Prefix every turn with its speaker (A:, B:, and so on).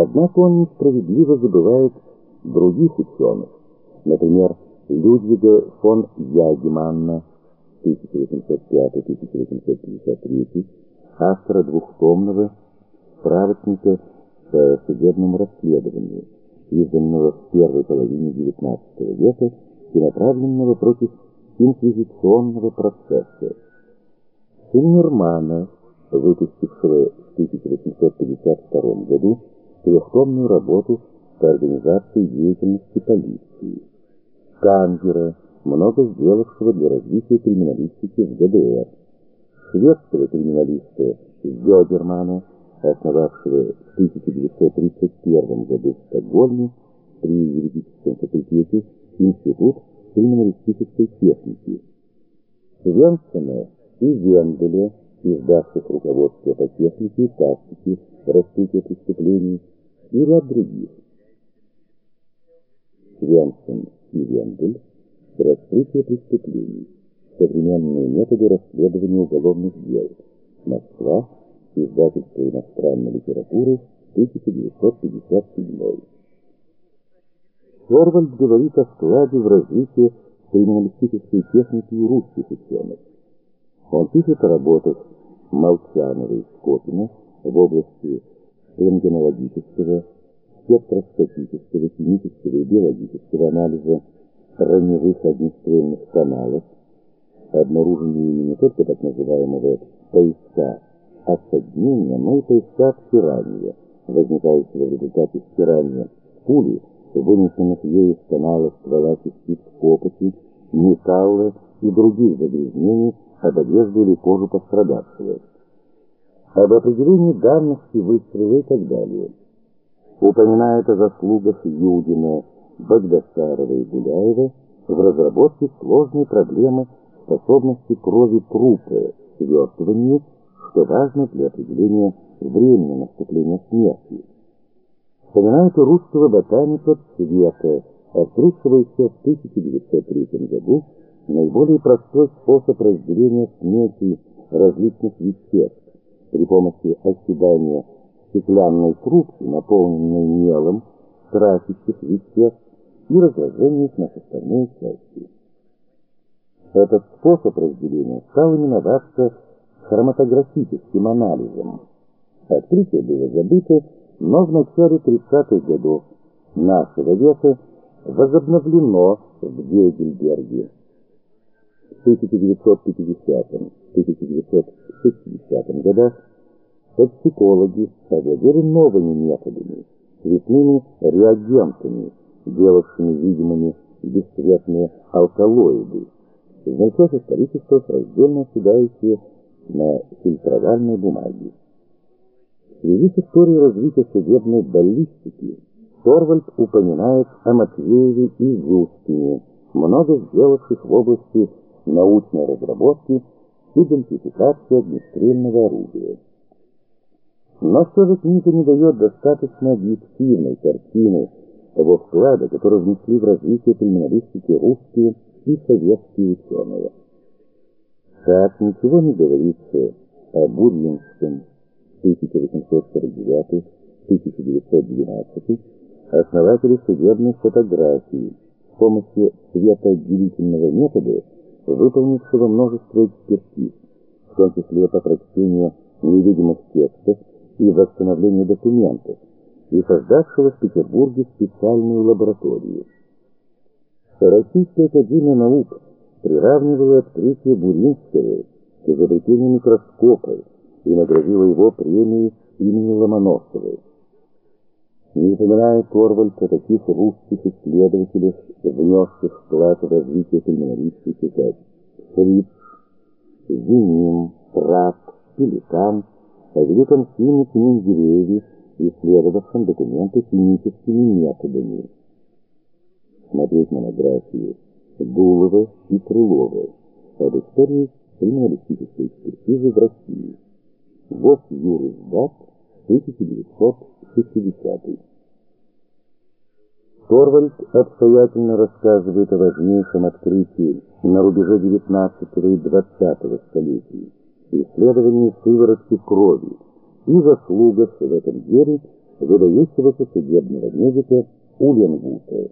A: Однако он несправедливо забывает других ученых, например, Людвига фон Ягеманна 1805-1853, автора двухтомного справочника по судебному расследованию, изданного в первой половине XIX века и направленного против инквизиционного процесса. Сильнермана, выпустившего в 1852 году трехтомную работу по организации деятельности полиции. Кангера, много сделавшего для развития криминалистики в ГДР. Шведского криминалиста Зёдермана, основавшего в 1931 году в Стокгольме при юридическом факультете Институт криминалистической техники. Свенсона и Венделя, издавших руководство по технике и тактике раскрытия преступлений, и ряд других. Свенсон и Вендель «Раскрытие преступлений. Современные методы расследования уголовных дел. Москва. Издательство иностранной литературы. 1957». Торвальд говорит о вкладе в развитие криминалистической техники русских ученых. Он пишет о работах Молчанова и Скопина в области рентгенологического, спектроскопического, химического и биологического анализа раневых огнестрельных каналов, обнаружение не только так называемого поиска отсоединения, но и поиска обтирания, возникающего в результате стирания пули, вынесенных ею из канала ствола частиц копоти, металла и других загрязнений об одежду или кожу пострадавшего, об определении давности выстрела и так далее. Упоминает о заслугах Юдина, Багдасарова и Гуляева в разработке сложной проблемы способности крови трупа к свертыванию, что важно для определения времени наступления смерти. Вспоминает и русского ботаника Цвета, открывшего еще в 1903 году наиболее простой способ разделения смеси различных веществ при помощи оседания стеклянной трубки, наполненной мелом, красящих веществ, и разложения их на составные части. Этот способ разделения стал именоваться хроматографическим анализом. Открытие было забыто, но в начале 30-х годов нашего века возобновлено в Гейдельберге. В 1950-1960 годах токсикологи овладели новыми методами, цветными реагентами, делавшими видимыми бесцветные алкалоиды, в начале количество раздельно оседающие на фильтровальной бумаге. В связи с историей развития судебной баллистики Торвальд упоминает о Матвееве и Зюстине, много сделавших в области научной разработки идентификации огнестрельного оружия. Но все же книга не дает достаточно объективной картины того вклада, который внесли в развитие криминалистики русские и советские ученые. Так ничего не говорится о Бурьинском 1849-1912 основателе судебной фотографии с помощью светоотделительного метода, выполнившего множество экспертиз, в том числе по прочтению невидимых текстов и восстановлению документов, и создавшего в Петербурге специальную лабораторию. Российская академия наук приравнивала открытие Буринского к изобретению микроскопа и наградила его премией имени Ломоносова. Не упоминая Торвальд о таких русских исследователях, внесших вклад в развитие криминалистики, как Фриц, Зенин, Трап, Пеликан, о великом химике Менделееве, исследовавшем документы химическими методами. Смотреть монографии Дулова и Крылова об истории криминалистической экспертизы в России. Вот Юрисдат, 1960 Торвальд обстоятельно рассказывает о важнейшем открытии на рубеже XIX и XX столетий исследовании сыворотки крови и заслугах в этом деле выдающегося судебного медика Уленгута.